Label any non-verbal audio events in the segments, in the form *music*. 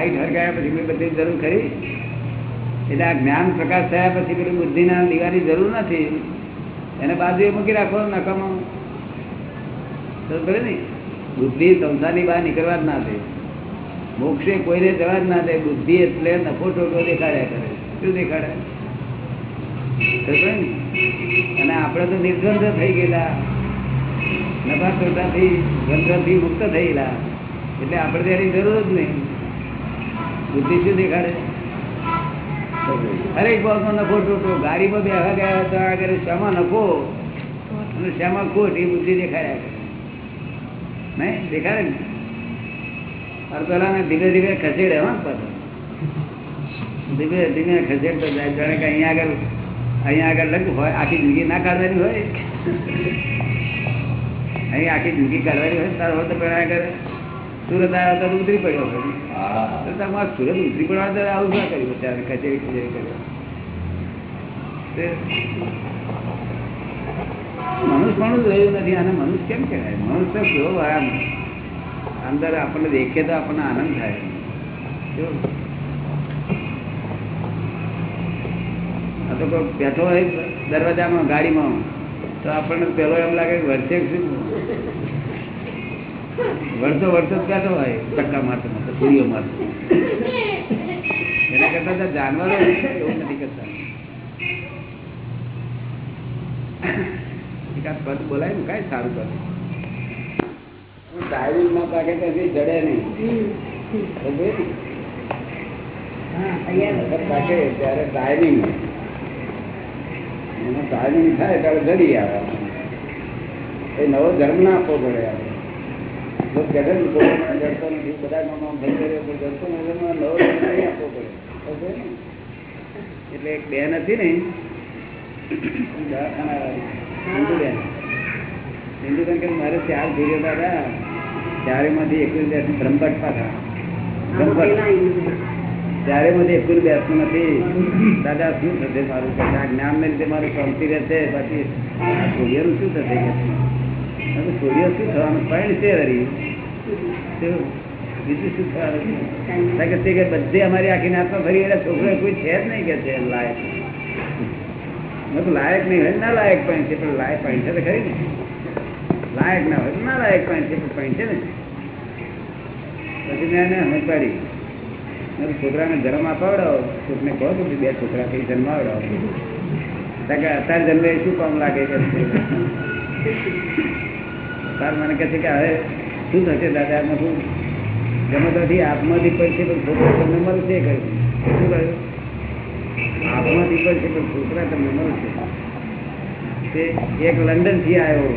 Light હરગાયા પછી કોઈ બધી જરૂર ખરી એટલે આ જ્ઞાન પ્રકાશ થયા પછી પેલી બુદ્ધિના દીવાની જરૂર નથી. એને બાજુએ મૂકી રાખો, નકામો. બરાબર ને? બુદ્ધિ સંસારની બહાર નીકળવા જ ના દે. મોક્ષે કોઈને જવા જ ના દે. બુદ્ધિ એટલે નફો ટોટો દેખાડ્યા કરે. શું દેખાડે? અને આપણે તો નિર્ગંધ થઈ ગયેલા. નફા ટોટાથી, ગંધથી મુક્ત થયેલા. એટલે આપણે તેની જરૂર જ નહીં. બુદ્ધિ શું દેખાડે હરેક બાબતમાં નફો ટોટો ગાડીમાં બેહવા ગયા તો આગળ શામાં નફો? અને શામાં ખોટ? એ બુદ્ધિ દેખાડ્યા નહીં? દેખાડે ને? અરે પેલા ધીમે ધીમે ખસેડે હા પાછો. ધીમે ધીમે ખસેડતો જાય. જાણે કે અહીંયા આગળ અહીંયા આગળ લગ હોય. આખી જિંદગી ના કાઢવાની હોય? અહીં આખી જિંદગી કાઢવાની હોય તારો તો પેલા આગળ સુરત આવ્યો તો ઉતરી પડ્યો હોય. સુરત ઉતરી પડવા આવું ના કર્યું ત્યારે કચેરી કર્યો. તે મનુષ્ય પણ રહ્યું નથી અને મનુષ્ય કેમ કહેવાય? મનુષ્ય કેવો આમ અંદર આપણને દેખે તો આપણને આનંદ થાય? આ તો બેઠો હોય દરવાજામાં, ગાડીમાં, તો આપણને પેલો એમ લાગે વર્ષે શું? વર્ષો વર્ષો ક્યાં હોય ધક્કા મારતો મારતો સૂર્ય મારતો. એના કરતા તો જાનવરો એવું નથી કરતા. પદ બોલાય ને કઈ સારું કરે. ડ્રાઇવિંગમાં પાકે કદી જડે નહીં? પાકે ત્યારે ટાઈમિંગ એમાં ટાઈમિંગ થાય ત્યારે જડી આવે. એ નવો ધર્મ ના આપવો પડે આપણે. જો કહે છે ને કોરોના જડતો નથી બધા કામમાં થઈ પણ જડતો નથી નવો નહીં આપવો પડે. ને? એટલે એક બેન હતી ને દવાખાનાવાળી, ઇન્દુબેન ઇન્દુબેન કે મારે ચાર ધીરે દાદા ચારેમાંથી એકવીસ બેસનું બ્રહ્મભટ્ટ પાછા બ્રહ્મભટ્ટ. એકવીસ બેસતું નથી. દાદા શું થશે મારું? કે આ જ્ઞાનને લીધે મારું શાંતિ રહેશે. બાકી આ સૂર્યનું શું થશે? સૂર્ય શું થવાનું? પણ છે બીજું શું થવાનું? કે કે બધે અમારી આખી નાતમાં ફરી એટલે છોકરો કોઈ છે જ નહીં કે છે લાયક. લાયક નહીં હોય ના લાયક પણ છે, પણ લાયક પણ છે તો ખરી ને. લાયક ના હોય ના લાયક પણ છે, પણ પણ છે ને. પછી મેં એને સમજ પાડી. છોકરાને જન્મ અપાવડાવો. કોકને કહો કે બે છોકરા કઈ કારણ કે અત્યારે જન્મે શું કામ લાગે કે તાર મને કહે છે કે હવે શું થશે દાદા? શું? જમતોથી આત્માથી પડશે પણ છોકરા તમને મળશે કહ્યું શું કહ્યું? આત્માથી પડશે પણ છોકરા તમને મળશે. તે એક લંડનથી આવ્યો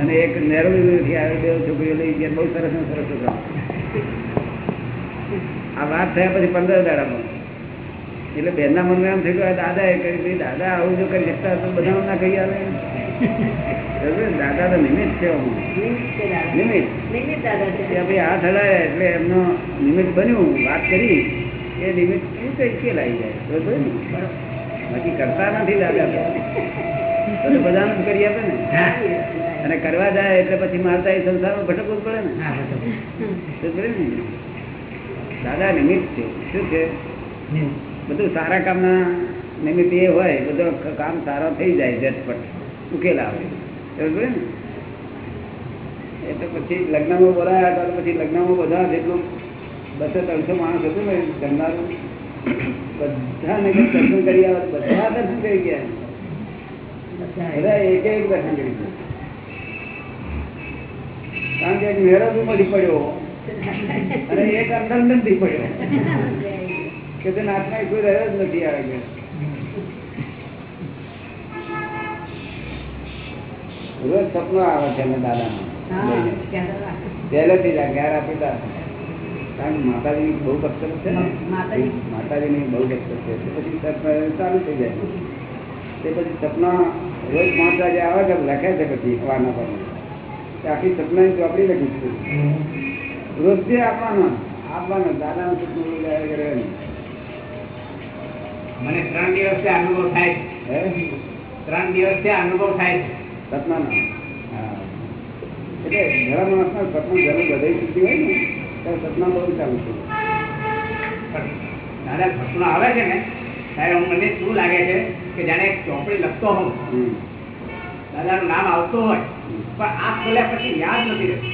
અને એક નેરોથી આવ્યો, બે છોકરીઓ લઈ ગયા, બહુ સરસ સરસ છોકરા. આ વાત થયા પછી પંદર દાડામાં. એટલે બેનના મનમાં એમ થયું દાદા એ કરી દાદા, આવું જો કરી શકતા તો બધા ના કહી આવે? દાદા તો નિમિત્ત છે. નિમિત્ત ભાઈ હાથ હલાયા એટલે એમનો નિમિત્ત બન્યું. વાત કરી. એ નિમિત્ત શું કઈ ઉકેલ આવી જાય? બરોબર ને? બાકી કરતા નથી દાદા તો. તો બધાને કરી આપે ને? અને કરવા જાય એટલે પછી મારતા એ સંસારમાં ભટકવું પડે ને? દાદા નિમિત્ત છે. શું છે? બધું સારા કામના નિમિત્ત એ હોય. બધો કામ સારો થઈ જાય ઝટપટ. ઉકેલ આવે. બરોબર તો પછી લગ્નમાં બોલાયા હતા પછી પછી લગ્નમાં બધા જેટલું બસો ત્રણસો માણસ હતું ને જમનારું બધાને દર્શન કરી દર્શન કરી ગયા. બધા એક એક દર્શન કરી ગયા. કારણ કે મેળો બી અને એક અંદર નથી કે તે નાચમાં કોઈ રહ્યો જ નથી આવે રોજ સપનો આવે છે અમે દાદામાં પહેલેથી જ અગિયાર આપી કારણ કે માતાજીની બહુ ભક્ત છે ને. માતાજી. માતાજીની બહુ ભક્ત છે. તે પછી ચાલુ થઈ જાય. તે પછી સપના રોજ પાંચ વાગે આવે છે લખે છે પછી વાના પર. આખી સપનાની ચોપડી લખી છે. રોજ જે આપવાનો આપવાનો દાદાનું સપનું કરે મને ત્રણ દિવસથી અનુભવ થાય ત્રણ દિવસથી અનુભવ થાય છે. સપનાનો એટલે ઘણા માણસના સપના ઘણું બધે ચૂકી હોય ને ત્યારે સપના બહુ ચાલુ છે. દાદા પ્રશ્નો આવે છે ને ત્યારે હું મને શું લાગે છે કે જાણે ચોપડી લખતો હોઉં. દાદાનું નામ આવતું હોય પણ આ ખોલ્યા પછી યાદ નથી રહેતું.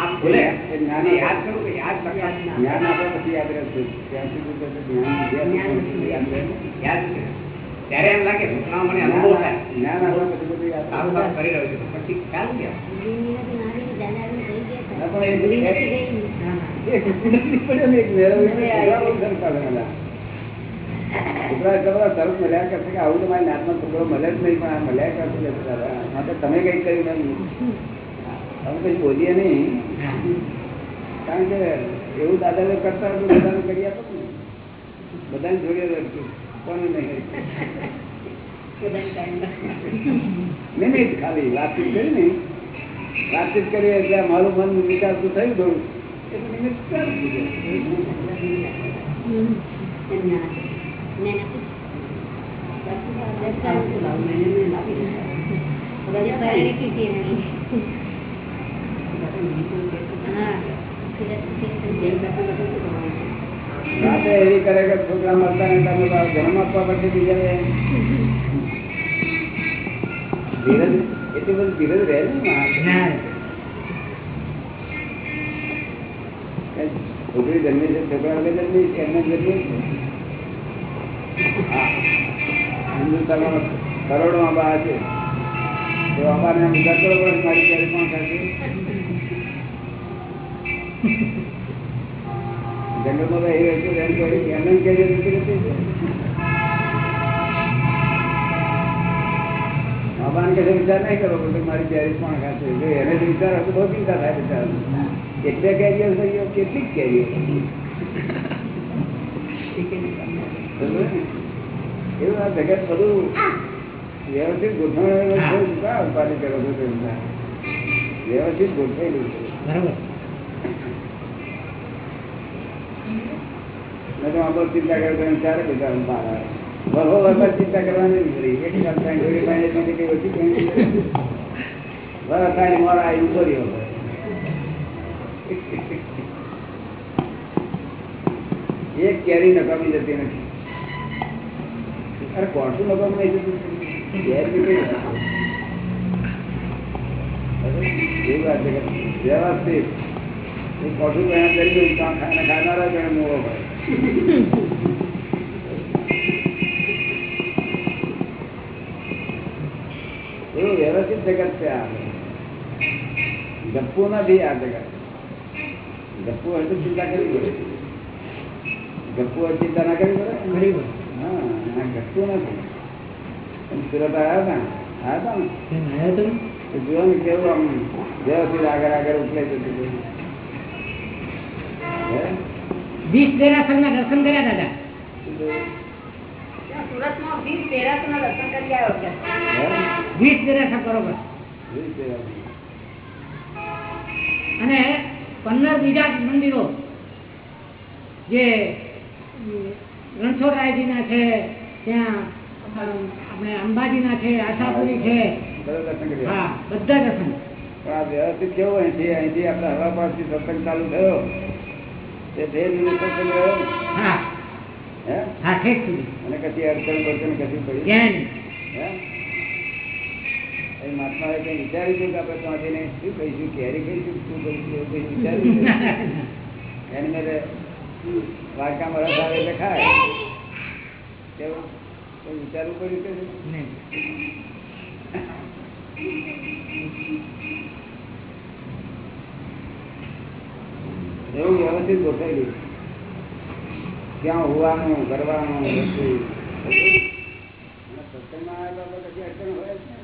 આપ ખોલે જ્ઞાન યાદ કરું કે યાદ જ્ઞાન આપ્યા પછી યાદ રહેશે. ત્યાં સુધી યાદ રહે યાદ ત્યારે એમ લાગે સપનામાં મને અનુભવ થાય. કરી રહ્યો છું પછી ખ્યાલ તમે કઈ કર્યું અમે કઈ બોલીએ નહીં. કારણ કે એવું દાદા કરતા બધાને કરી આપો ને. બધાને જોડે કોને નહીં. નિમિત્ત ખાલી વાતચીત કરી ને. વાતચીત કરી એટલે મારું મન વિચારતું થયું થોડું એટલે નિમિત્ત. રાતે એવી કરે કે છોકરા મળતા ને તમે જન્મ આપવા પડશે બીજાને. ધીરજ એટલી બધી ધીરજ રહે ને. છોકરી જન્મી છે છોકરા વગર જન્મી છે એમને જન્મી છે? હા. હિન્દુસ્તાનમાં કરોડો આંબા છે. તો આંબાને આમ વિચાર કરો મારી ક્યારે પણ થશે જંગલમાં તો એ હતું એમ કહ્યું એમને એમ કહેજે તો કેવી રીતે છે? આંબાને કશે વિચાર નહીં કરો કે મારી ક્યારે પણ ખાશે જો એને જો વિચાર હશે બહુ ચિંતા થાય બિચારાને. એટલે કેરીઓ થઈ ગયો કેટલીક કેરીઓ સમજો ને? એવું આ જગત બધું વ્યવસ્થિત ગોઠવણ કા ઉપાધિ કરો છો તમે? વ્યવસ્થિત ગોઠવેલું છે બરાબર ચિંતા કરતો એમ બધા બહાર આવે. વહો વખત ચિંતા કરવાની કઈ નથી. વરસ આવી ઉભરી હવે. એક કેરી નકામી જતી નથી અરે કોણસું નકામ નહીં જતું વાત વ્યવસ્થિત એ કોઠું ગયા કરી કામ ખાનારા એને મોડો હોય એવું વ્યવસ્થિત જગત છે આ ગપ્પુ નથી આ જગત ગપ્પુ હોય તો ચિંતા કરવી પડે ગપ્પુ હોય ચિંતા ના કરવી પડે હા ગપ્પુ નથી સુરત આવ્યા હતા આવ્યા હતા ને ને કેવું આમ વ્યવસ્થિત આગળ આગળ ઉપલે જતું? વીસ દેરાસર ના દર્શન કર્યા દાદા? વીસ દેરાસર બરોબર. અને પંદર બીજા મંદિરો જે રણછોડરાયજીના છે ત્યાં આપણે અંબાજીના છે આશાપુરી છે. હા બધા દર્શન. પણ આ વ્યવસ્થિત કેવું અહીંથી? અહીંથી આપણે હવા પાસથી સત્સંગ ચાલુ થયો. મહાત્માએ કંઈ વિચાર્યું કે આપણે ત્યાંથી ને શું કહીશું? કેરી કહીશું? શું કહીશું? વિચાર્યું છે? મેરે રસ આવે એટલે ખાય. કેવું? વિચારવું પડ્યું કે નહીં. એવું વ્યવસ્થિત ગોઠવેલું ત્યાં હોવાનું કરવાનું સત્સંગમાં આવેલા તો કશી અડચણ હોય જ ને.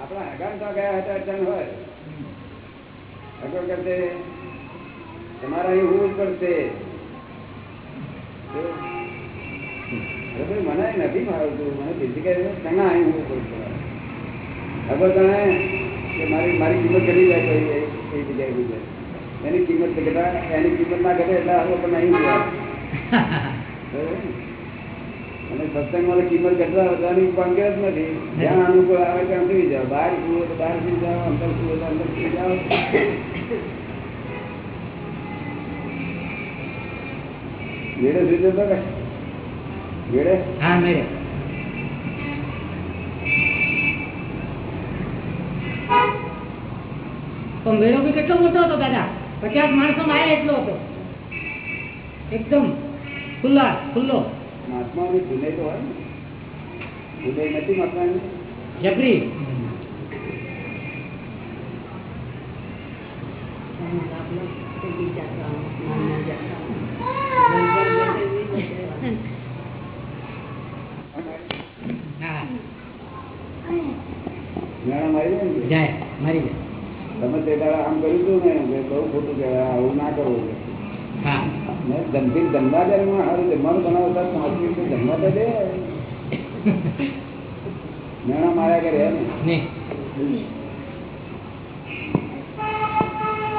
આપણા હગામ તો ગયા હતા અડચણ હોય. અગર કરશે. તમારે અહીં હોવું જ પડશે. મને નથી ભાવતું મને કઈ ઘણા અહીં હોવું પડશે. અગર તને? મારી મારી કિંમત ઘટી જાય એ જગ્યાએ જાય એની કિંમત ઘટા એની કિંમત ના ઘટે એટલે હવે પણ નહીં? અને સત્સંગમાં કિંમત ઘટતા વધવાની પાંકે જ નથી. જ્યાં અનુકૂળ આવે ત્યાં સુઈ જાઓ. બહાર સુવો બહાર સુઈ જાઓ, અંદર સુવો અંદર સુઈ જાઓ. મેળે સુઈ જતો કે? મેળે? હા મેરે મેળો બી કેટલો મોટો હતો દાદા? પચાસ માણસો માં એટલો હતો. એકદમ ખુલ્લા ખુલ્લો. મહાત્માઓની ભૂલે તો હોય ભૂલે નથી મહાત્માની જબરી. મારી જાય મારી જાય. તે દાડા આમ કર્યું હતું ને બહુ ખોટું કહેવાય આવું ના કરવું મેં જમતી જમવા દે એમાં સારું જમવાનું બનાવતા પાંચ મિનિટ જમવા તો દે. મેણા માર્યા કરે ને ને.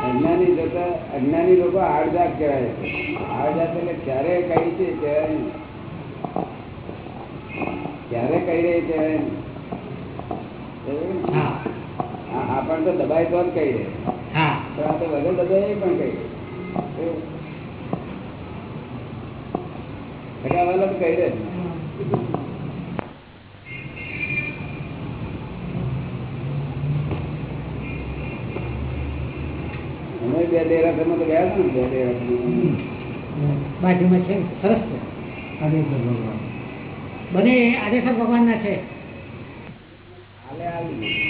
અજ્ઞાની જતા અજ્ઞાની લોકો આડજાત કહેવાય છે. આડજાત એટલે ક્યારે કઈ છે કહેવાય ક્યારે કઈ રહી કહેવાય? હા પણ આપણ તો દબાય તો કહી દે. હા. તો વગર દબાય પણ કહી દે. તો કહી દે. અમે બે દેરાસરમાં તો ગયા હતા ને બે દેરાસરમાં બાજુમાં છે સરસ છે. બને આદેશ્વર ભગવાનના છે. હાલે આવી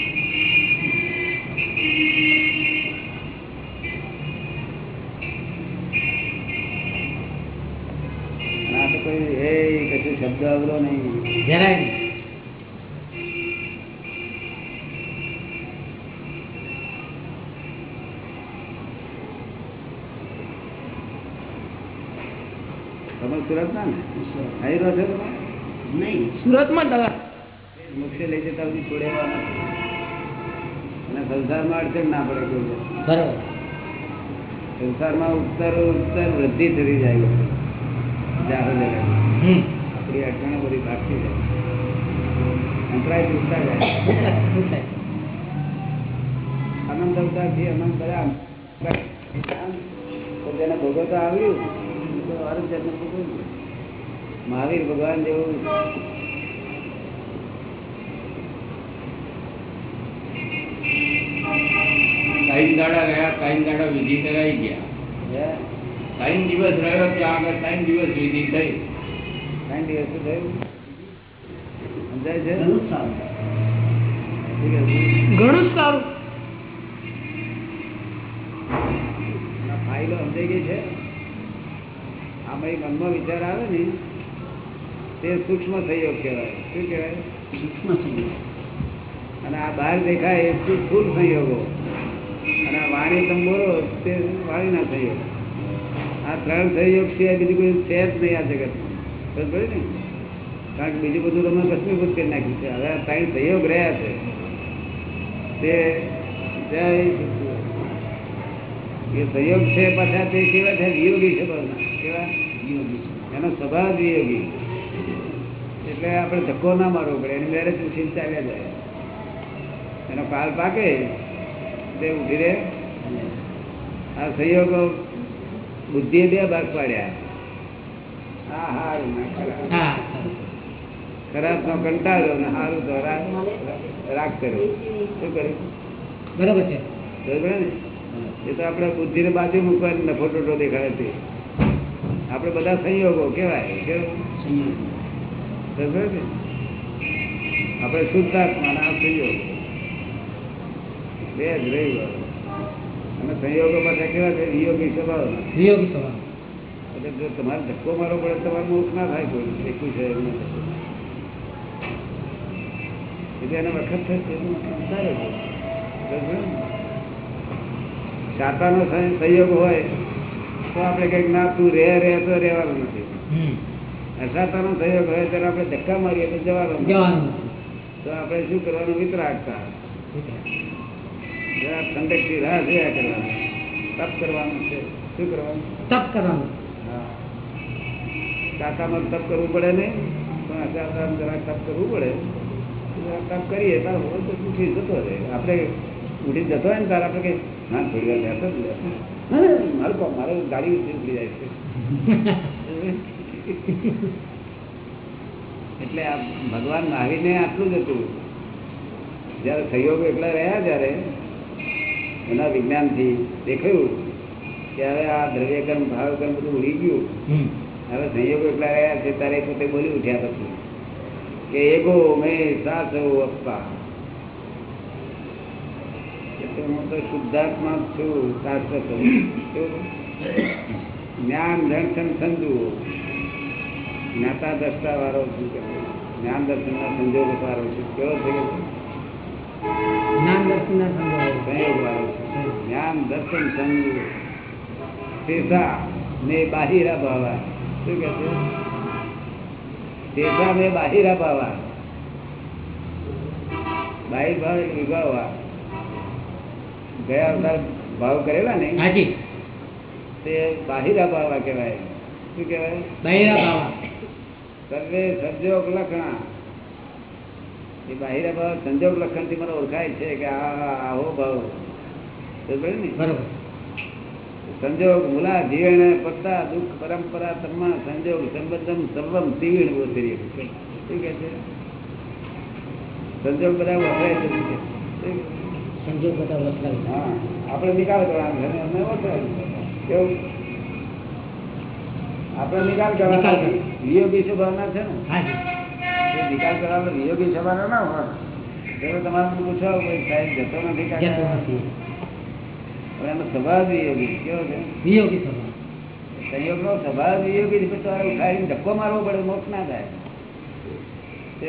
સુરત ના ને અહીં રહો છો નહીં. સુરતમાં દાદા મોક્ષે લઈ જતા સુધી છોડેવા અને સંસારમાં અડચણ ના પડે કોઈ દિવસ. સંસારમાં ઉત્તર ઉત્તર વૃદ્ધિ થતી જાય આપણી અડચણો બધી ભાગતી જાય. અંતરાય તૂટતા જાય. આનંદ અવતાર જે અનંત કર્યા આમ. તો જેને ભોગવતા આવ્યું તો અરબ જાતનું ભોગવ્યું. મહાવીર ભગવાન જેવું. ત્રણ દાડા રહ્યા ત્રણ દાડા વિધિ કરાઈ ગયા. હે, દિવસ રહ્યો ત્યાં આગળ ત્રણ દિવસ વિધિ થઈ. સાઠ દિવસ થયું. સમજાય છે? ઘણું સારું. ઠીક ઘણું સારું. ફાઇલો સમજાઈ ગઈ છે? આમાં એક મનમાં વિચાર આવે ને તે સૂક્ષ્મ સહયોગ કહેવાય. શું કહેવાય? સૂક્ષ્મ સંયોગ અને આ બહાર દેખાય એ સ્થૂ- સ્થૂળ સંયોગો. અને આ વાણી તમે બોલો તે વાણીના સંયોગ આ ત્રણ સહયોગ સિવાય બીજું કોઈ છે જ નહીં આ જગતમાં. બરાબર ને? કારણ કે બીજું બધું તમે કશ્મીભૂત કરી નાખ્યું છે. હવે આ ત્રણ સહયોગ રહ્યા છે. તે જય એ સંયોગ છે પાછા તે કેવા છે? વિયોગી છે બધા કેવા? એનો સ્વભાવ વિયોગી એટલે આપણે ધક્કો ના મારવો પડે. એની મેરેજ ઉછીને ચાલ્યા જાય. એનો કાળ પાકે તે ઉઠી રહે. આ સહયોગો બુદ્ધિએ બે ભાગ પાડ્યા. આ હારું ને ખરાબ નો કંટાળ્યો ને સારું તો રાગ કર્યો શું કર્યું બરોબર છે. બરોબર ને? એ તો આપણે બુદ્ધિને બાજુ મૂકવાની નફો ટોટો દેખાડે છે આપણે બધા સંયોગો કેવાય કેવું? આપણે શુદ્ધ આત્મા આ સંયોગો. બે જ રહી અને સંયોગો પાછા કેવા છે? વિયોગી સ્વભાવ વિયોગી સ્વભાવ. એટલે જો તમારે ધક્કો મારો પડે તમારે મોક્ષ ના થાય કોઈ. શીખવું છે એમ એટલે એને વખત થશે એનું સારું છે. બરાબર? ને? શાતાનો સં- સંયોગ હોય તો આપણે કંઈક ના તું રે રે તો રહેવાનું નથી. અસાતાનો સંયોગ હોય ત્યારે આપણે ધક્કા મારીએ તો જવાનું જવાનું તો આપણે શું કરવાનું? મિત્ર આગતા ઠંડકથી રાહ જોયા કરવાનું. તપ કરવાનું છે. શું કરવાનું? તપ કરવાનું. કાકામાં તપ કરવું પડે નહીં પણ અત્યારે જરાક તપ કરવું પડે. તપ કરીએ તાર હોય તો ઉઠી જતો રહે. આપણે ઉઠી જતો હોય ને તારે આપણે કે ના થોડી વાર બેસો જ મારું મારું ગાડી ઉઠી જાય છે. *laughs* એટલે આ ભગવાન મહાવીરને આટલું જ હતું. જયારે સહયોગ એકલા રહ્યા ત્યારે એના વિજ્ઞાનથી દેખાયું ત્યારે આ દ્રવ્યકર્મ ભાવકર્મ બધું ઉડી ગયું. હવે સંયોગ એકલા રહ્યા છે ત્યારે પોતે બોલી ઉઠ્યા પછી કે એગો મેં સાસો અપ્પા. હું તો શુદ્ધાત્મા છું શાશ્વત. જ્ઞાન દર્શન સંજુ જ્ઞાતા દ્રષ્ટા વાળો છું કે જ્ઞાન દર્શન ના સંજોગ વાળો છું કેવો છે કે જ્ઞાન દર્શનના સંભવ સંયોગ વાળો છું જ્ઞાન દર્શન સંજુ શેષા ને બાહિરા ભાવા શું કે છે શેષા ને બાહિરા ભાવા બાહિર ભાવ એટલે વિભાવવા ગયા અવતાર ભાવ કરેલા ને હાજી તે બાહિરા ભાવા કહેવાય શું કહેવાય બૈરા બાવા સર્વે સંજોગ લખણા. એ બાહિર ભાવ સંજોગ લખણથી મને ઓળખાય છે કે આવો ભાવ. બરોબર. સંજોગ મુલા જીવન પત્તા દુઃખ પરંપરા તમા સંજોગ સંબંધમ સર્વમ તીવીણ ગોચરી શું કે છે? સંજોગ બધા વપરાય છે? સંજોગ બધા વસલાય હા આપણે નિકાલ કરવાનો છે અમને કેવું આપણે નિકાલ કરવાનો. વિયોગી સ્વભાવના છે ને? નિકાલ કરવાનો વિયોગી સ્વભાવના ના હોય. તમારે પૂછો સાહેબ જતો નથી જતો નથી. એનો સ્વભાવ વિયોગી કેવો છે? વિયોગી સ્વભાવ સંયોગ નો સ્વભાવ વિયોગી તમારે ઉઠાવીને ધક્કો મારવો પડે મોક્ષ ના થાય. તે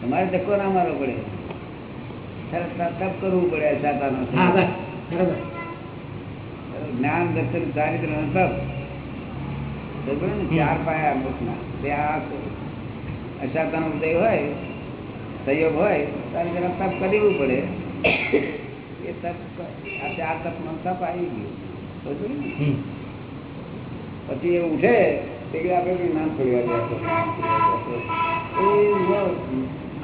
તમારે ધક્કો ના મારવો પડે. તરત તપ કરવું પડે સાતાનો જ્ઞાન દર્શન ચારિત્ર તપ? ચાર પાયા તે આ અશાતાનો ઉદય હોય સંયોગ હોય ત્યારે જરા તપ કરવું પડે. એ તપ આ ચાર તપમાં તપ આવી ગયું. ને? પછી એ ઉઠે તે આપણે નામ જો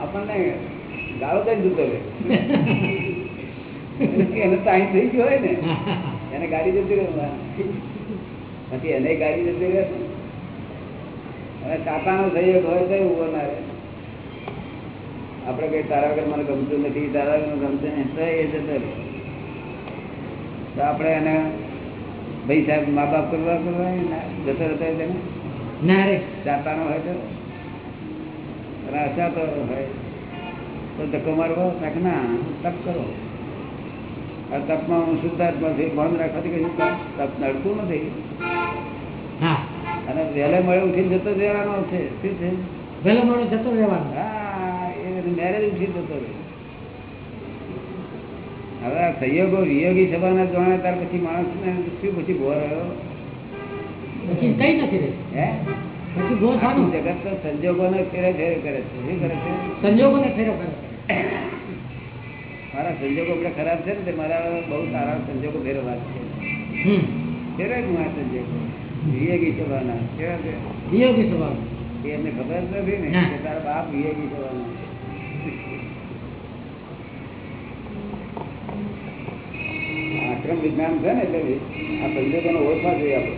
આપણને ગાળો કઈ જતો *laughs* એને ટાઈમ થઈ ગયો હોય ને. એને ગાડી જતી રહે. પછી એને ગાડી જતી રહે અને કાકાનો સહયોગ હોય તો ઊભો ના રહે આપણે કઈ તારા વગર મને ગમતું નથી તારા વગર ગમતું નથી. તો એ જતો રહે. તો આપણે એને ભાઈ સાહેબ મા બાપ કરવા કરવા ના, જતો રહેતો હોય તેને. ના રે. ચાતાનો હોય તો. અને અચાતો હોય. તો ધક્કો મારવો કાંઈક ના તપ કરો. આ તપમાં હું શુદ્ધાત્મા છું બંધ રાખવાથી કશું તપ તપ નડતું નથી. અને વહેલે મળે ઉઠીને જતો રહેવાનો છે. શું છે? વહેલો મળે જતો રહેવાનો. હા એ મેરેજ ઉઠી જતો રહે. હવે આ સહયોગો વિયોગી સભાના જોણે ત્યાર પછી માણસને શું પછી ભો રહ્યો? પછી કઈ નથી રહે હે? પછી ગો સારું. જગત તો સંજોગોને ફેરે ફેરે કરે છે. શું કરે છે? સંજોગોને ફેરો કરે મારા સંજોગો આપણે ખરાબ છે ને તે મારા બહુ સારા સંજોગો ફેરવા છે. હમ. હું આ સંજોગો? વિવેકી સભાના કેવા છે? વિયોગી સભા એ એમને ખબર નથી ને. કે તારા બાપ વિયોગી સભાના આક્રમ વિજ્ઞાન છે ને એટલે આ સંજોગોનો ઓળખવા જોઈએ આપણે.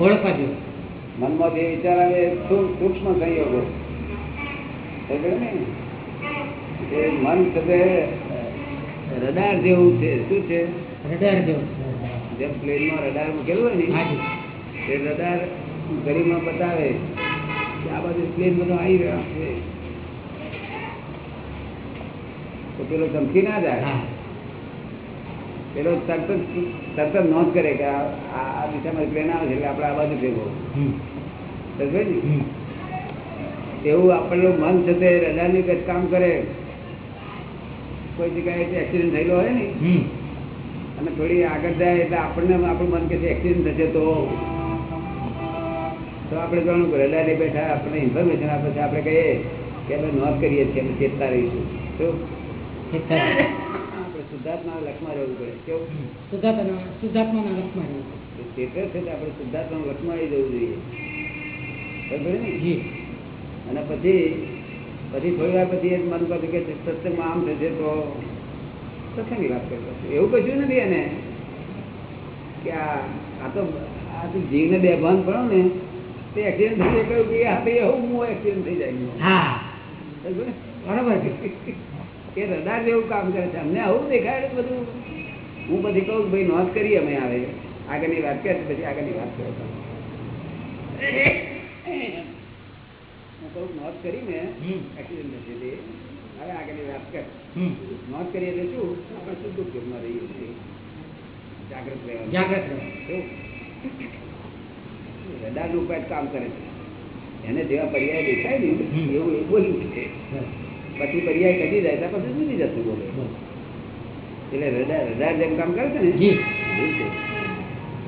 ઓળખવા જોઈએ. મનમાં જે વિચાર આવે સૂક્ષ્મ સંયોગો. ને? એ મન છે રડાર જેવું છે. શું છે? રડાર જેવું જેમ પ્લેનમાં રડાર મૂકેલું હોય ને એ રડાર ગરીબમાં બતાવે કે આ બાજુ પ્લેન બધો આવી રહ્યા છે. તો પેલો ધમકી ના જાય? પેલો તરત તરત નોંધ કરે કે આ દિશામાં પ્લેન આવે છે એટલે આપણે આ બાજુ ભેગો. સમજે ને એવું આપણું મન છે તે રડારની ગત કામ કરે. કોઈ જગ્યાએ એક્સિડન્ટ થયેલો હોય ને અને થોડી આગળ જાય એટલે આપણને આપણું મન કે એક્સિડન્ટ થશે તો. તો આપણે જાણવું પડે રડારે બેઠા આપણને ઇન્ફોર્મેશન આપે છે આપણે કહીએ કે આપણે નોંધ કરીએ છીએ અમે ચેતતા રહીશું. તો આપણે શુદ્ધાત્મા લક્ષમાં રહેવું પડે કેવું? શુદ્ધાત્મા શુદ્ધાત્માના લક્ષમાં રહેવું. ચેતર છે આપણે શુદ્ધાત્મા લક્ષમાં જવું જોઈએ. બરાબર ને? અને પછી પછી થોડી વાર પછી મન કહ્યું કે સત્સંગમાં આમ થશે તો સત્સંગની વાત કરતો એવું કશું નથી એને. કે આ તો આ તો જીવને બેભાન પડો ને તે એક્સિડન્ટ થઈ જાય. કહ્યું કે આ ભાઈ એવું હું એક્સિડન્ટ થઈ જાય. હા? બરોબર? કે રડાર જેવું કામ કરે છે. અમને આવું દેખાય બધું. હું પછી કહું ભાઈ નોંધ કરી અમે આવે. આગળની વાત કરે પછી આગળની વાત કરો તમે. નોંધ કરીને એક્સિડન્ટ થશે તે હવે આગળની વાત કર. નોંધ કરીએ એટલે શું? આપણે શુદ્ધ ઉપયોગમાં રહીએ છીએ. જાગ્રત રહેવાનું. જાગ્રત રહો રડાર ઉપાય કામ કરે છે. એને જેવા પર્યાય દેખાય ને. એવું એ બોલવું છે. પછી પર્યાય કદી જાય ત્યાં પછી સુધી જતું બોલે. એટલે રડાર રડાર જેમ કામ કરે છે ને.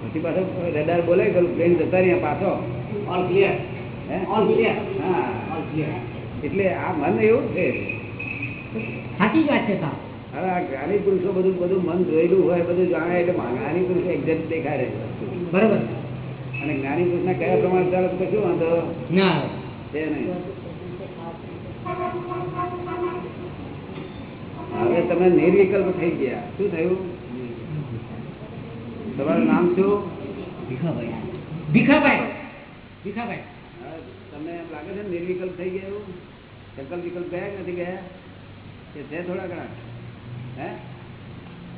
પછી પાછો રડાર બોલે કે પ્લેન જતા રહ્યા પાછો. ઓલ ક્લિયર એટલે આ મન એવું છે. સાચી વાત છે હવે આ જ્ઞાની પુરુષો બધું બધું મન જોયેલું હોય બધું જાણે એટલે જ્ઞાની પુરુષો એક્ઝેક્ટ દેખાય રહે બરોબર. અને જ્ઞાની પુરુષના કયા પ્રમાણે ચાલે તો કશું વાંધો? ના. છે નહીં. હવે તમે નિર્વિકલ્પ થઈ ગયા. શું થયું? તમારું નામ શું? ભીખાભાઈ. ભીખાભાઈ. ભીખાભાઈ. તમને એમ લાગે છે નિર્વિકલ્પ થઈ ગયા એવું? સંકલ્પ વિકલ્પ ગયા કે નથી ગયા? કે છે થોડા ઘણા. હે?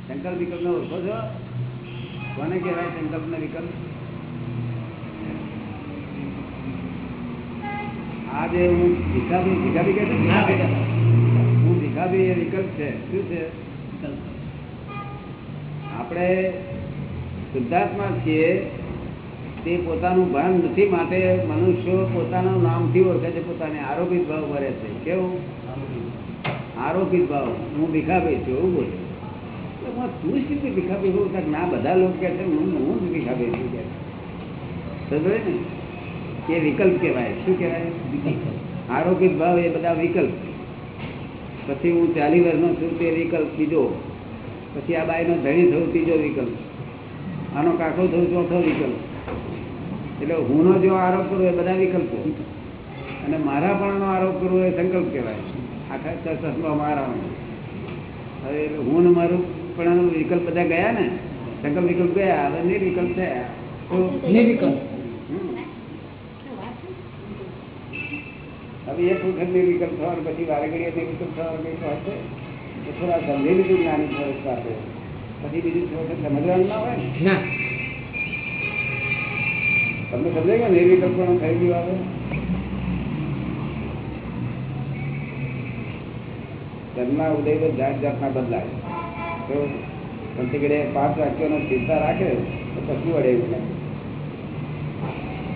સંકલ્પ વિકલ્પ નો ઓળખો છો? કોને કહેવાય સંકલ્પ ને વિકલ્પ આજે હું ભીખાભી ભીખાભી કહે છે? હું ભીખાભી એ વિકલ્પ છે. શું છે? આપણે શુદ્ધાત્મા છીએ તે પોતાનું ભાન નથી માટે મનુષ્યો પોતાના નામથી ઓળખે છે, પોતાને આરોપિત ભાવ ભરે છે. કેવું? આરોપિત ભાવ. હું ભીખાભાઈ છું, એવું બોલું. તું શું રીતે ભીખાભાઈ બોલું કાંઈક ના બધા લોકો કહે છે, હું હું જ ભીખાભાઈ છું કે. સમજે ને? એ વિકલ્પ કહેવાય. શું કહેવાય? આરોપિત ભાવ એ બધા વિકલ્પ. પછી હું ચાલી વર્ષનો છું, તે વિકલ્પ બીજો. પછી આ બાઈનો ધણી થયું, ત્રીજો વિકલ્પ. આનો કાકો થયું, ચોથો વિકલ્પ. એટલે હુંનો જો આરોપ કરવો એ બધા વિકલ્પો. અને મારા પણ આરોપ કરવો એ સંકલ્પ કહેવાય. આખા ચશ્મા મારા હવે હું ને મારું પણ વિકલ્પ બધા ગયા ને? સંકલ્પ વિકલ્પ ગયા હવે નિર્વિકલ્પ થયા. નિર્વિકલ્પ. હવે એક વખત નિર્વિકલ્પ થવાનું પછી વારે ઘડીએ નિર્વિકલ્પ થવાનું કઈ તો હશે તો થોડા સમજી લીધું જ્ઞાની પાસે પછી બીજું થોડું સમજવાનું ના હોય ના. તમને સમજાય કે નિર્વિકલ્પણ પણ થઈ ગયું આવે જન્મના ઉદય તો જાત જાતના બદલાય. તો તે પાંચ વાક્યોનો ચિંતા રાખે તો પછી વળે એવું નથી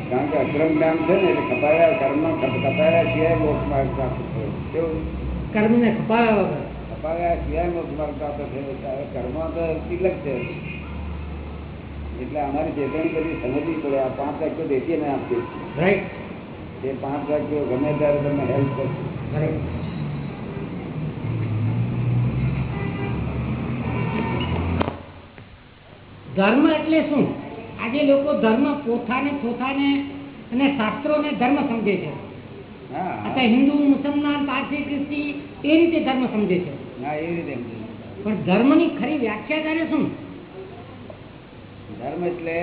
કારણ કે અક્રમ જ્ઞાન છે ને એટલે કપાયા કર્મ કપાયા સિવાય મોક્ષ માર્ગ પ્રાપ્ત થયો. કેવું? કર્મને ખપાવ્યા વગર. કપાયા સિવાય મોક્ષ માર્ગ પ્રાપ્ત થયો. કર્મ તો તિલક છે. એટલે અમારી ચેતવણી બધી સમજવી પડે. આ પાંચ વાક્યો દેખીએ ને આપીએ રાઈટ એ પાંચ વાક્યો ગમે ત્યારે તમને હેલ્પ કરશે. ધર્મ એટલે શું? આજે લોકો ધર્મ પોતાને પોતાને અને શાસ્ત્રોને ધર્મ સમજે છે. હા. અત્યારે હિન્દુ મુસલમાન પારસી ખ્રિસ્તી એ રીતે ધર્મ સમજે છે. એવી રીતે પણ ધર્મની ખરી વ્યાખ્યા ત્યારે શું? ધર્મ એટલે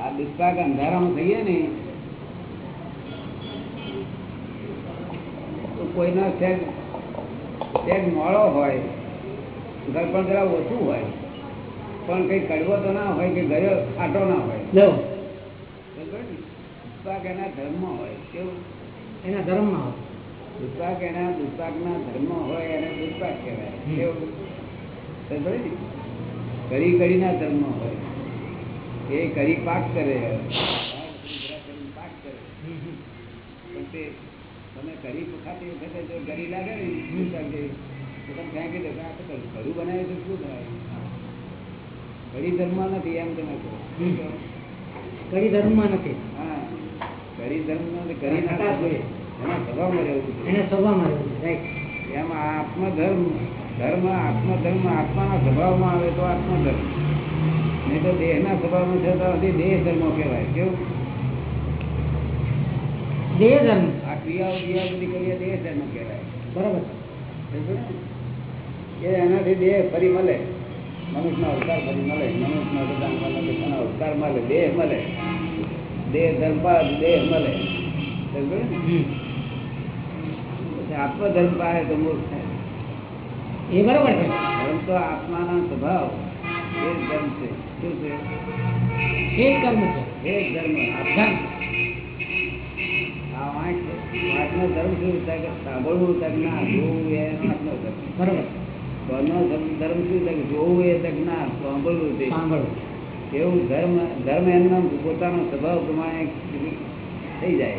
આ દુષ્પાક અંધારામાં થઈએ ને તો કોઈનો સેજ સેજ મોડો હોય ઘર જરા ઓછું હોય પણ કઈ કડવો તો ના હોય કે ગયો આટો ના હોય? દુષ્પાક એના ધર્મ હોય કેવું એના ધર્મમાં હોય દુષ્પાક એના દુષ્પાકના ધર્મ હોય એને દુષ્પાક કહેવાય. કેવું ને? કરી કરીના ધર્મ હોય. એ કરી પાક કરે. પાક કરે પણ તે તમે કરી ખાતી વખતે જો ગરી લાગે ને જેવી, તો તમે ફેંકી દો કે આ તો કરું કરું બનાવે તો શું થાય? કડી ધર્મ નથી એમ તમે કહો. શું કહો? ધર્મમાં નથી. હા. કરી ધર્મ કરી ના ખટાશ હોય. એના સ્વભાવમાં રહેવું છે. એને સ્વભાવમાં રહેવું છે રાઈટ એમ આત્મધર્મ ધર્મ આત્મધર્મ આત્માના સ્વભાવમાં આવે તો આત્મધર્મ. નહીં તો દેહના સ્વભાવમાં છે તો હજી દેહ ધર્મ કહેવાય. કેવું? દેહ ધર્મ આ ક્રિયાઓ ક્રિયા બધી કરીએ દેહ ધર્મ કહેવાય. બરાબર. એ એનાથી દેહ ફરી મળે. મનુષ્યનો અવતાર ફરી મળે. મનુષ્યનો કૃષ્ણનો અવતાર મળે. દેહ મળે. દેહ ધર્મ દેહ મળે. આત્મધર્મ પાસે તો મૂર્ખ એ બરોબર છે. પરંતુ આત્માના સ્વભાવ એ ધર્મ છે. શું છે? એ કર્મ છે. એ ધર્મ. આત્મા આ વાંક વાંકનો ધર્મ શું થાય કે સાંભળવું થાય જોવું એ વાંકનો ધર્મ બરોબર. કોનો ધર્મ ધર્મ શું થાય કે જોવું એ થાય સાંભળવું તે. સાંભળવું. એવું ધર્મ ધર્મ એમનો પોતાનો સ્વભાવ પ્રમાણે થઈ જાય.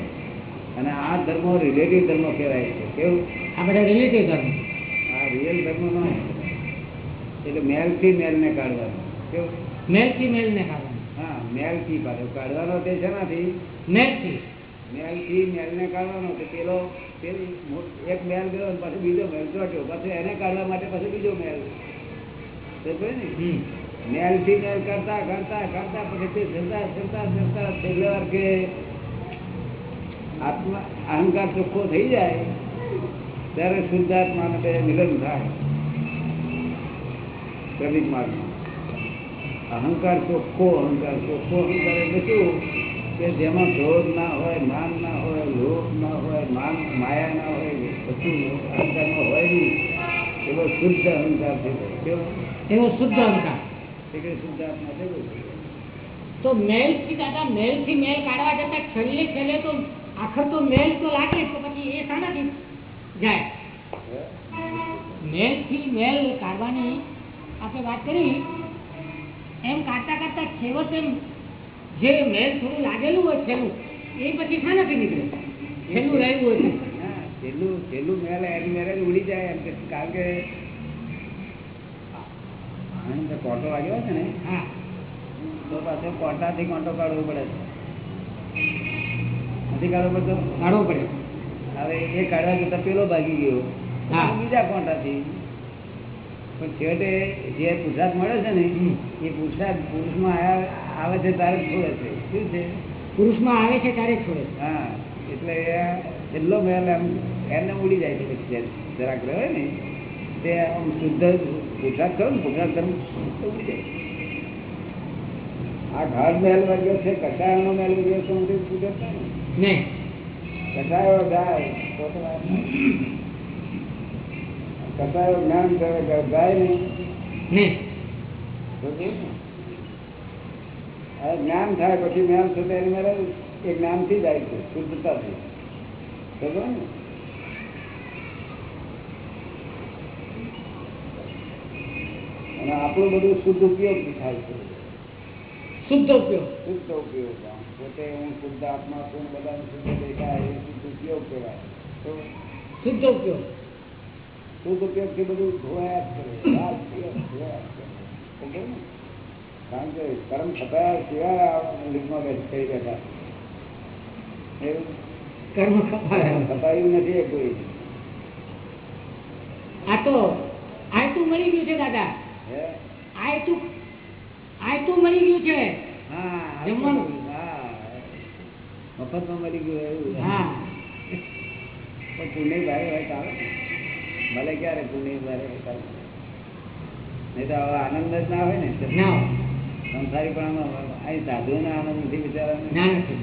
અને આ ધર્મો રિલેટિવ ધર્મો કહેવાય છે. કેવું? આ બધા રિલેટિવ ધર્મ રિયલ ધર્મનો એટલે મેલથી મેલને કાઢવાનો. કેવું? મેલથી મેલ ને કાઢવાનું. હા મેલથી કાઢવાનો તે શેનાથી? મેલથી મેલથી મેલને કાઢવાનો. તો પેલો એક મેલ ગયો પાછો બીજો મેલ ચોટ્યો. પાછો એને કાઢવા માટે પાછો બીજો મેલ. ને? મેલથી મેલ કરતા કરતા કરતા પછી તે જતા જતા જતા છેલ્લે વાર કે આત્મા અહંકાર ચોખ્ખો થઈ જાય. ત્યારે શુદ્ધાત્મા બે મિલન થાય. ક્રમિક માર્ગમાં અહંકાર ચોખ્ખો અહંકાર ચોખ્ખો અહંકાર એટલે શું? કે જેમાં ક્રોધ ના હોય માન ના હોય લોભ ના હોય માન માયા ના હોય કશું અહંકારમાં હોય નહીં. એવો શુદ્ધ અહંકાર છે. એવો શુદ્ધ અહંકાર. એટલે થયેલો છે તો મેલથી દાદા મેલથી મેલ કાઢવા જતા છેલ્લે છેલ્લે તો આખર તો મેલ તો લાગે તો પછી એ શાનાથી જાય. હે? મેલ કાઢવાની આપણે વાત કરી. એમ કાઢતા કાઢતા છેવટે જે મેલ થોડું લાગેલું હોય છેલ્લું એ પછી શાનાથી નીકળે. છેલ્લું રહેલું હોય છેલ્લું છેલ્લું મેલ એની મેરે જ ઉડી જાય એમ કે કારણ કે કોટો વાગ્યો છે ને હા. તો પાછો કોટાથી કોટો કાઢવો પડે. છે નથી કાઢવો પડતો? કાઢવો પડે. હવે એ કાઢવા જતા પેલો ભાગી ગયો. બીજા કોન્ટાથી પણ છેવટે જે પુરસાદ મળે છે ને એ પુરસાદ પુરુષમાં આવે છે તારે છોડે છે. શું છે? પુરુષમાં આવે છે ત્યારે છોડે હા એટલે છેલ્લો મેલ એમ એમને ઉડી જાય છે પછી જરાક રહે ને તે આમ શુદ્ધ પુરસાદ કરો ને પુરસાદ કરો ઉડી જાય. આ ઘાટ મહેલ વાગ્યો છે કટાયનો મહેલ વર્ગ્યો છે થાય ને નહીં. કટાયો ગાય. કટાયો જ્ઞાન કરે ગાય નહીં? થાય પછી જ્ઞાન થતા એની મારે એ જ્ઞાનથી જાય છે શુદ્ધતાથી. ખબર ને અને આપણું બધું શુદ્ધ ઉપયોગ થાય છે. શુદ્ધ ઉપયોગ. શુદ્ધ ઉપયોગ. પોતે હું શુદ્ધ આત્મા છું બધા શુદ્ધ દેખાય એ શુદ્ધ ઉપયોગ કહેવાય. તો શુદ્ધ ઉપયોગ. શુદ્ધ ઉપયોગથી બધું ધોયા જ કરે ધોયા જ કરે. કારણ કે કર્મ છતાં સિવાય આ લીગમાં બેસી થઈ બેઠા એવું? કર્મ કર્મ નથી કોઈ. આ તો આયતું મળી ગયું છે દાદા. આયતું આયતું મળી ગયું છે. હા જમવાનું. મફતમાં મળી ગયું એવું પણ પુણ્ય ભારે હોય ચાલે ભલે ક્યારે પુણ્ય ભારે હોય ચાલે નહીં તો આનંદ જ ના હોય ને. ના. સંસારી પણ અહીં સાધુઓને આનંદ નથી બિચારા નથી.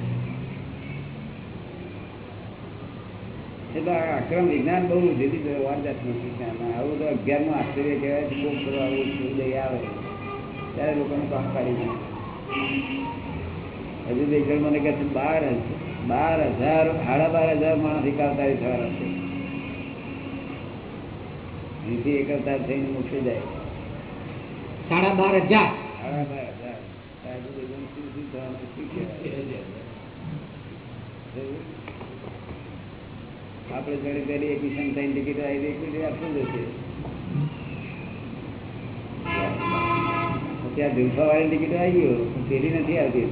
એટલે આ અક્રમ વિજ્ઞાન બહુ જુદી જાતનું વિજ્ઞાન આવું તો અગિયારનું આશ્ચર્ય કહેવાય છે બહુ બધું આવું આવે. ત્યારે લોકોને કામ કાઢી નાખે. હજુ દેખડ મને કહે છે બાર બાર હજાર સાડા બાર હજાર માણસ એકાવતારી થવાના છે. અહીંથી એક થઈને મૂકી જાય. સાડા બાર હજાર? સાડા બાર હજાર. આપણે જોડે પેલી એક મિશન થઈને ટિકિટ આવી મિનિટ આપવું જશે ત્યાં જુલ્ફા વાળી ટિકિટ આવી ગયો પેલી નથી આવતી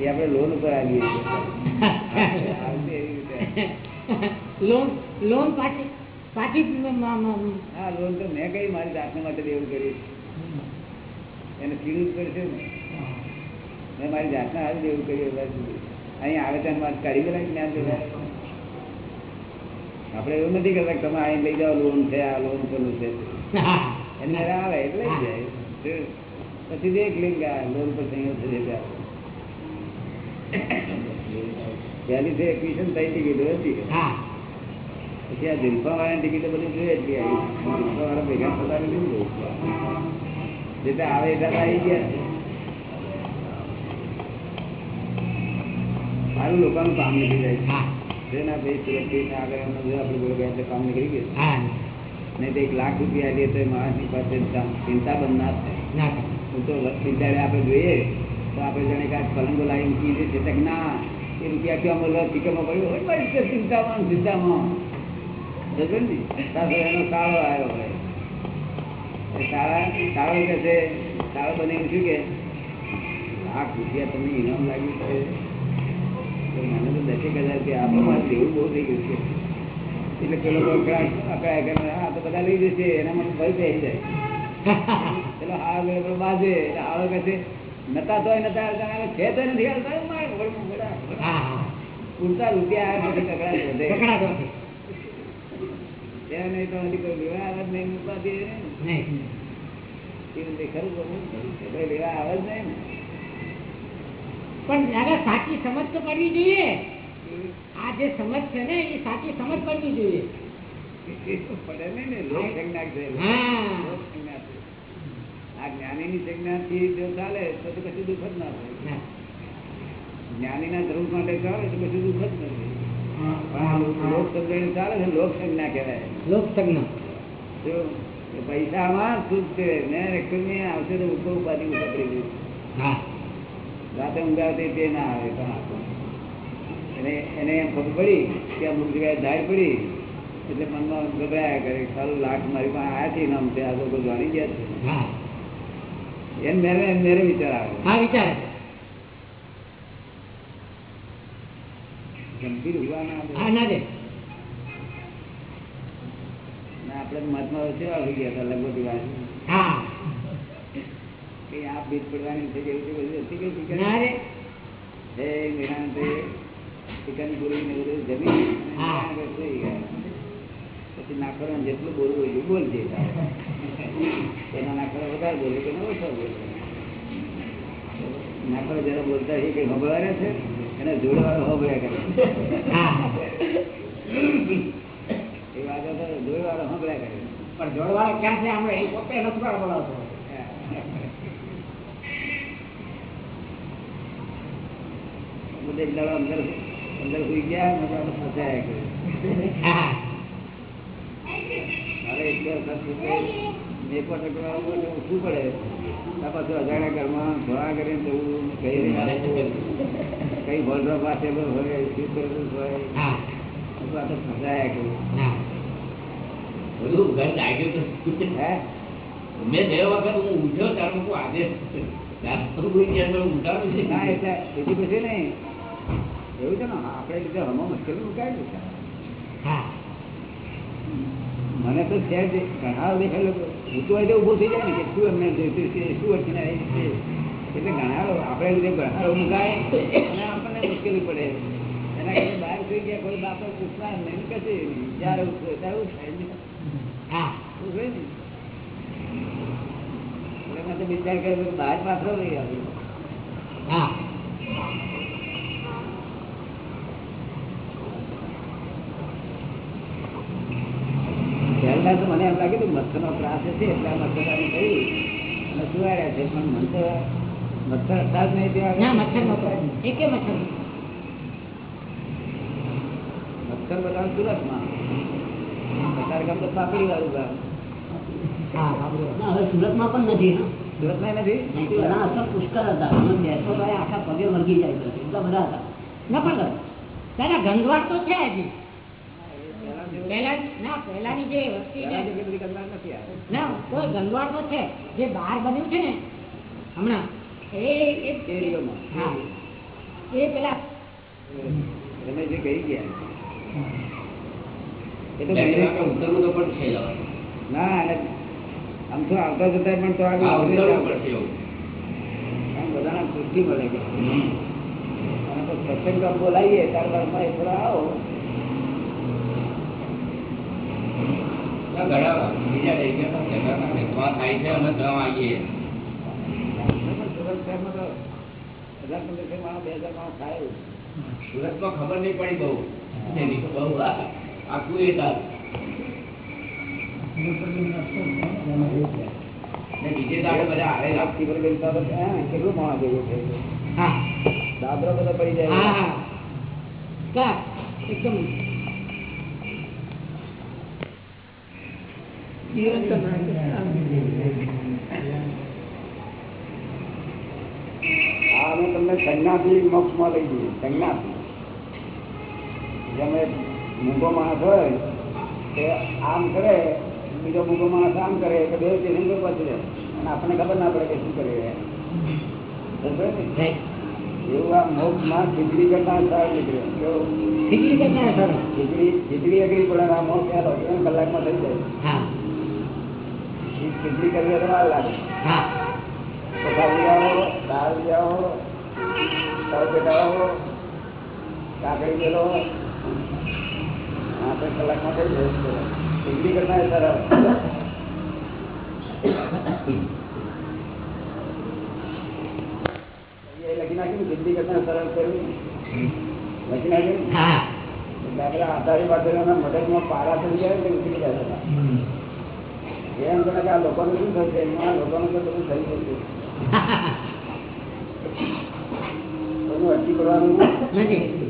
એ આપણે લોન ઉપર આવીએ છીએ. એવી લોન લોન પાછી પાછી હા લોન તો મેં કઈ મારી જાતને માટે દેવું કર્યું એને પીડું કરશે ને. મેં મારી જાતને હાલ દેવું કર્યું અત્યાર અહીં આવે ત્યાં મારે કાઢી ગયેલા જ્ઞાન લેવા આપણે એવું નથી કરતા તમે અહીં લઈ જાઓ લોન છે આ લોન પેલું છે. *laughs* એને આવે એટલે જાય. પછી દેખ લિંગ લોન પર સંયોગ થઈ ત્યારે. પહેલી જે એડમિશન થઈ ટિકિટો હતી. પછી આ જુલ્ફા વાળાની ટિકિટો બધી જોઈએ એટલી આવી જુલ્ફા વાળા ભેગા થતા નથી જેટલા આવે એટલા આવી ગયા. સારું લોકોનું કામ નીકળી જાય હા. જેના ભાઈ સુરક્ષિત આગળ એમનો જો આપણે બોલો ગયા કામ નીકળી ગયું હા. નહીં તો એક લાખ રૂપિયા આલીએ તો માણસની પાસે ચિંતા બંધ ના થાય. ના થાય. હું તો બિચારે આપણે જોઈએ. તો આપણે જાણે કાંઈ પલંગો લાવીને કીધે છે ના એ રૂપિયા કેવા મળવા? ફિકરમાં પડ્યો હોય? મારી તો ચિંતામાં ચિંતામાં. ને? એનો સાળો આવ્યો હોય. સાળા સાળો કે છે? સાળો બને એવું શું કે? લાખ રૂપિયા તમને ઇનામ લાગ્યું છે. મને તો દસેક હજાર રૂપિયા આપો મારે દેવું બહુ થઈ ગયું છે. એટલે પેલો અકળાય અકળાય કરે હા તો બધા લઈ જશે એના માટે ભય થઈ જાય. *laughs* પેલો પેલો બાજે એટલે હાવ કહે છે નતા તો નતા આવતા છે તો નથી આવતા પૂરતા રૂપિયા આવે પછી કકડા વધે. ત્યાં નહીં તો હજી કોઈ લેવા આવે નહીં. કોઈ લેવા આવે જ નહીં પણ દાદા સાચી સમજ તો પડવી જોઈએ. આ જે સમજ છે ને એ સાચી સમજ પડવી જોઈએ. પડે નહીં ને. લોક સંજ્ઞા છે. આ જ્ઞાનીની સંજ્ઞાથી જો ચાલે તો કશું દુઃખ જ ના થાય ના. જ્ઞાનીના ધર્મ માટે ચાલે તો કશું દુઃખ જ નથી લોક- સંજ્ઞા ચાલે છે લોક સંજ્ઞા કહેવાય. લોક સંજ્ઞા. જો પૈસામાં સુખ છે ને રકમની આવશે તો ઉપર ઉપાધિ પકડી દઉં રાતે ઊંઘાવતી તે ના આવે પણ એને એને એમ ખબર પડી કે અમુક જગ્યાએ ધાર પડી એટલે મનમાં ગભરાયા કરે સારું લાખ મારી પાસે આયા છે ઇનામ છે આ લોકો જાણી ગયા છે. એમ મેરે એમ મેરે વિચાર આવે. હા વિચાર ગંભીર હોવા ના ના દે. ને આપણે મહાત્મા સેવા આવી ગયા હતા લગભગ હા. આ બીજ પડવાની થઈ ગઈ હતી બધી હતી કઈ ઠીક ના રે. હે નિરાંતે ચિકન પૂરી ને બધું જમી ગયા પછી નાખવાનું જેટલું બોલવું એટલું બોલજે એના નાખવા વધારે બોલે કે ઓછા બોલે. નાખવા જરા બોલતા એ કઈ ખબર છે એના જોડવાળો હોબળ્યા કરે એ વાત જોડવાળો હોબળ્યા કરે પણ જોડવાળો ક્યાં છે? આપણે એ પોતે નથી બોલાવતો. બધે અંદર અંદર સુઈ ગયા આપણે ફસાયા કર્યું *laughs* શું તો ફસાયા કર્યું બધું ઘર જાગ્યું તો હે. મેં બે વખત હું ઉઠ્યો એવું છે ને આપણે લીધે હમો મુશ્કેલ મુકાય છે મને તો છે જ ઘણા દેખાય ઊંચું હોય તો ઊભું થઈ જાય ને કે શું અમને જોઈતું છે શું આવી છે. એટલે ઘણા આપણે લીધે ઘણા મુકાય અને આપણને મુશ્કેલી પડે. એના કારણે બહાર થઈ ગયા કોઈ બાપો પૂછવા નહીં કશે જ્યારે ઉઠો ત્યારે ઉઠાય હા હોય ને? એટલે મેં તો વિચાર કર્યો કે બહાર પાછળ રહી આવ્યું હા પહેલા તો મને એમ લાગ્યું કે મચ્છરનો ત્રાસ હશે એટલે આ મચ્છરદાની કરી અને સુવાડ્યા છે પણ મચ્છર મચ્છર હતા જ નહીં ત્યાં ના મચ્છર નતો એક મચ્છર મચ્છર બધા સુરતમાં. અત્યારે ગામ તો પાપડી વાળું ગામ. સુરતમાં પણ નથી. સુરતમાં નથી? ઘણા અસર પુષ્કળ હતા. અમે બેસો આખા પગે વળગી જાય. એટલા બધા હતા. ના પણ દાદા ગંગવાડ તો છે હજી પહેલા જેવું- પહેલા ના પહેલાની જે વસ્તી ગંગવાડ તો છે. જે બહાર બન્યું છે ને હમણાં એ પેલા કહી ગયા. ના અને આમ તો આવતા જતા પણ તો બધાના ખુશી મળે છે. અને બોલાવીએ ત્યારબાદ થોડા આવો ના, ઘણા બીજા દેશોમાં જગાના ભેદભાવ થાય છે અને ન આવીએ સુરત શહેરમાં તો હજાર પંદરસો માણસ બે હજાર માણસ થાય એવું. સુરતમાં ખબર નહીં પડી બહુ. બહુ આખું એ બીજે દાડે બધા આવે આપતી પર કેટલું માણસ દાદરો બધો પડી જાય. એકદમ. આ અમે તમને સંજ્ઞાથી મોક્ષમાં લઈ જઈએ સંજ્ઞાથી જેમ એક મૂંગો માણસ હોય તે આમ કરે બીજો મૂંગો માણસ આમ કરે તો બે સ્ટેશન પર પહોંચી જાય અને આપણને ખબર ના પડે કે શું કરી રહ્યા સમજાય ને? એવું આ મોક્ષમાં ખીચડી કરતા સાર નીકળ્યો કેવું? ખીચડી કરતા સરસ ખીચડી ખીચડી અઘરી પડે ને આ મોક્ષ ખ્યાલ હોય ત્રણ કલાકમાં થઈ જાય હા ખી- ખીચડી કરીએ તો વાર લાગે. હા. તો ખાલી દાળ લઈ આવો તળ પેટાવો કાકડી હા તો કલાકમાં થઈ જાય ખીચડી કરતા સરળ લખી નાખ્યું ખીચડી કરતા સરળ કર્યું લખી નાખ્યું? ને? આપણે આધારી બાધરીઓના મગજમાં પારા થઈ જાય એટલે ઉતરી જાય બધા. એમ કરે કે આ લોકોનું શું થશે એમાં આ લોકોનું તો બધું થઈ જશે કોઈનું અટકી પડવાનું નથી.